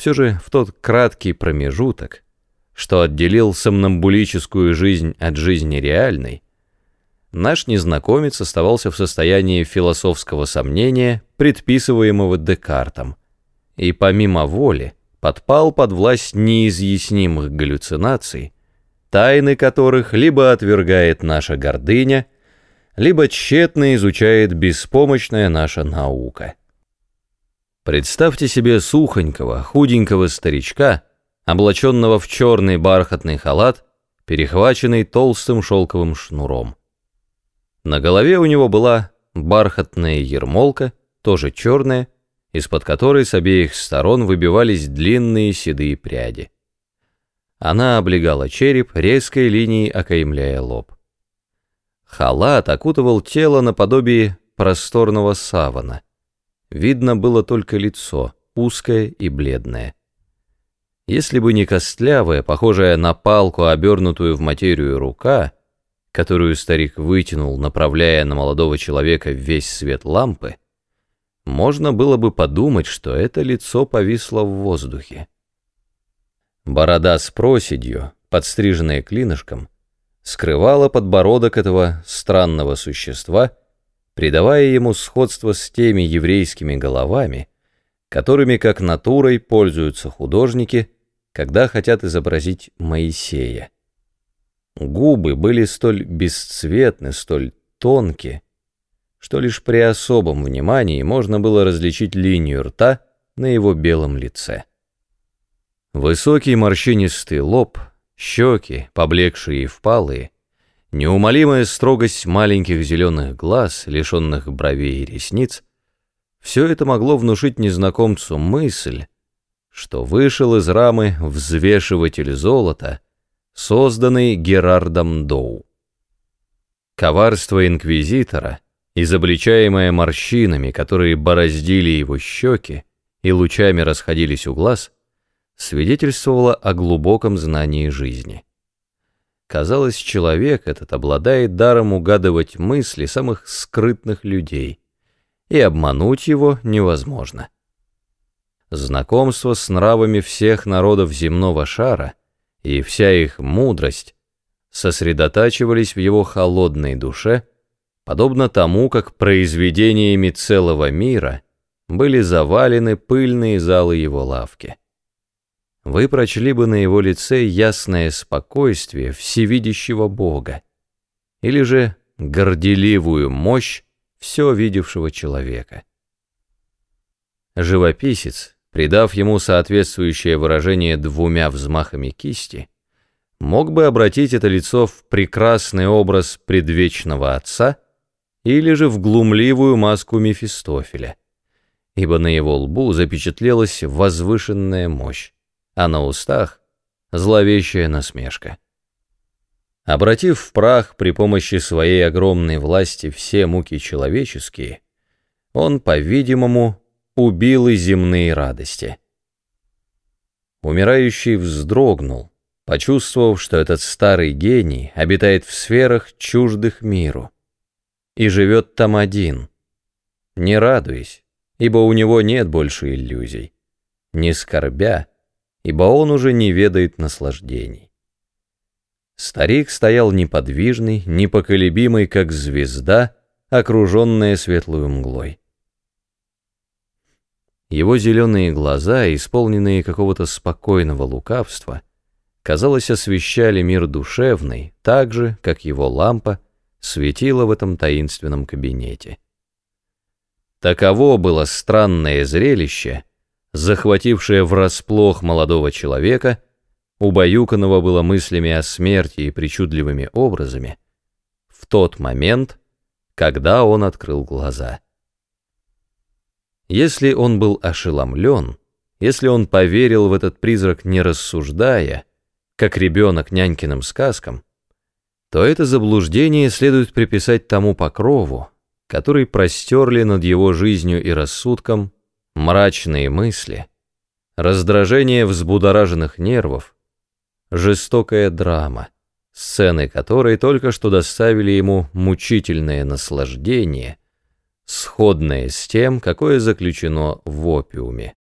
Все же в тот краткий промежуток, что отделил сомнамбулическую жизнь от жизни реальной, наш незнакомец оставался в состоянии философского сомнения, предписываемого Декартом, и помимо воли подпал под власть неизъяснимых галлюцинаций, тайны которых либо отвергает наша гордыня, либо тщетно изучает беспомощная наша наука. Представьте себе сухонького, худенького старичка, облаченного в черный бархатный халат, перехваченный толстым шелковым шнуром. На голове у него была бархатная ермолка, тоже черная, из-под которой с обеих сторон выбивались длинные седые пряди. Она облегала череп, резкой линией окаймляя лоб. Халат окутывал тело наподобие просторного савана. Видно было только лицо, узкое и бледное. Если бы не костлявая, похожая на палку, обернутую в материю рука, которую старик вытянул, направляя на молодого человека весь свет лампы, можно было бы подумать, что это лицо повисло в воздухе. Борода с проседью, подстриженная клинышком, скрывала подбородок этого странного существа, придавая ему сходство с теми еврейскими головами, которыми как натурой пользуются художники, когда хотят изобразить Моисея. Губы были столь бесцветны, столь тонкие, что лишь при особом внимании можно было различить линию рта на его белом лице. Высокий морщинистый лоб, щеки, поблекшие и впалые, неумолимая строгость маленьких зеленых глаз, лишенных бровей и ресниц, все это могло внушить незнакомцу мысль, что вышел из рамы взвешиватель золота, созданный Герардом Доу. Коварство инквизитора — изобличаемое морщинами, которые бороздили его щеки и лучами расходились у глаз, свидетельствовало о глубоком знании жизни. Казалось, человек этот обладает даром угадывать мысли самых скрытных людей, и обмануть его невозможно. Знакомство с нравами всех народов земного шара и вся их мудрость сосредотачивались в его холодной душе, подобно тому, как произведениями целого мира были завалены пыльные залы его лавки. Вы прочли бы на его лице ясное спокойствие всевидящего Бога, или же горделивую мощь все видевшего человека. Живописец, придав ему соответствующее выражение двумя взмахами кисти, мог бы обратить это лицо в прекрасный образ предвечного отца — или же в глумливую маску Мефистофеля, ибо на его лбу запечатлелась возвышенная мощь, а на устах — зловещая насмешка. Обратив в прах при помощи своей огромной власти все муки человеческие, он, по-видимому, убил и земные радости. Умирающий вздрогнул, почувствовав, что этот старый гений обитает в сферах чуждых миру и живет там один. Не радуясь, ибо у него нет больше иллюзий. Не скорбя, ибо он уже не ведает наслаждений. Старик стоял неподвижный, непоколебимый, как звезда, окруженная светлой мглой. Его зеленые глаза, исполненные какого-то спокойного лукавства, казалось, освещали мир душевный, так же, как его лампа — светило в этом таинственном кабинете. Таково было странное зрелище, захватившее врасплох молодого человека, убаюканного было мыслями о смерти и причудливыми образами, в тот момент, когда он открыл глаза. Если он был ошеломлен, если он поверил в этот призрак не рассуждая, как ребенок нянькиным сказкам, то это заблуждение следует приписать тому покрову, который простерли над его жизнью и рассудком мрачные мысли, раздражение взбудораженных нервов, жестокая драма, сцены которой только что доставили ему мучительное наслаждение, сходное с тем, какое заключено в опиуме.